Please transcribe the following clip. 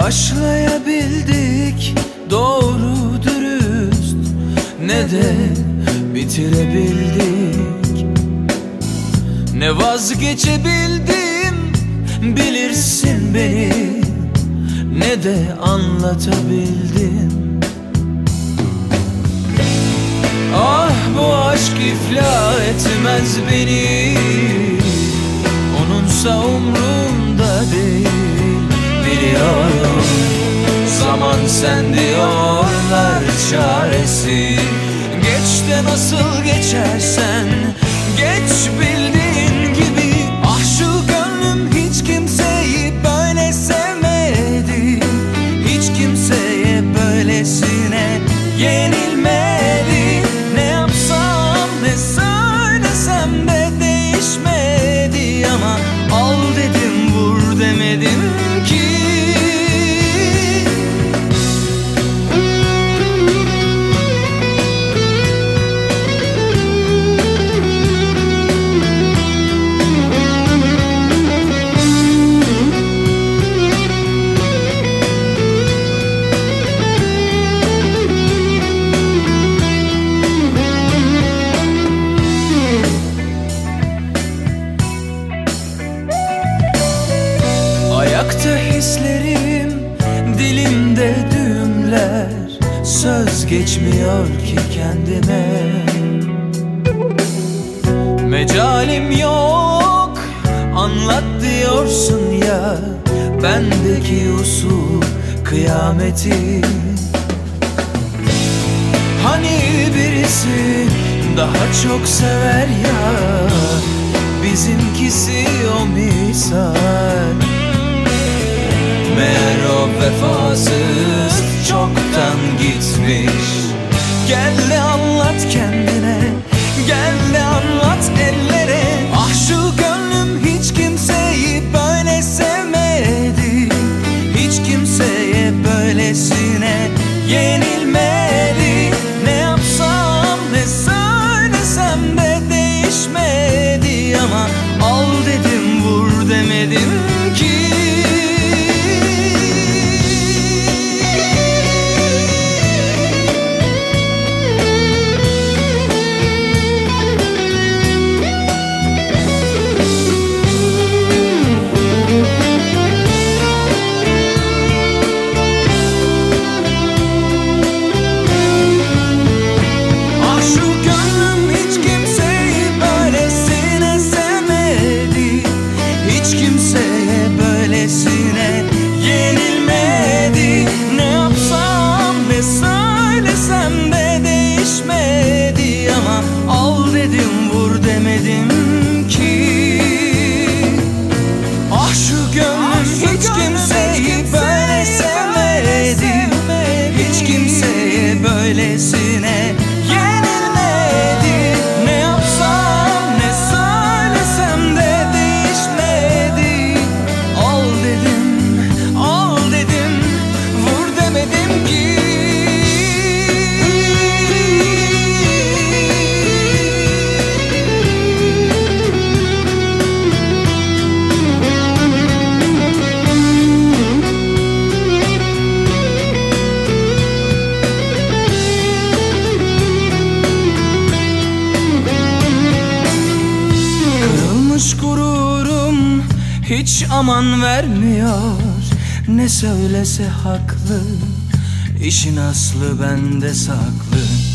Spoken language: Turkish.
başlayabildik doğru dürüst Ne de bitirebildik. Ne vazgeçebildim bilirsin beni Ne de anlatabildim. Ah bu aşk iflah etmez beni Onunsa umrumda değil. Biliyorum Zaman sen diyorlar çaresi. Geç de nasıl geçersen hislerim dilimde düğümler Söz geçmiyor ki kendime. Mecalim yok anlat diyorsun ya Bendeki usul kıyameti. Hani birisi daha çok sever ya Bizimkisi o misal vefasız çoktan gitmiş. Gel anlat kendine Gel anlat ellere al dedim vur demedim Kırılmış gururum hiç aman vermiyor. Ne söylese haklı işin aslı bende saklı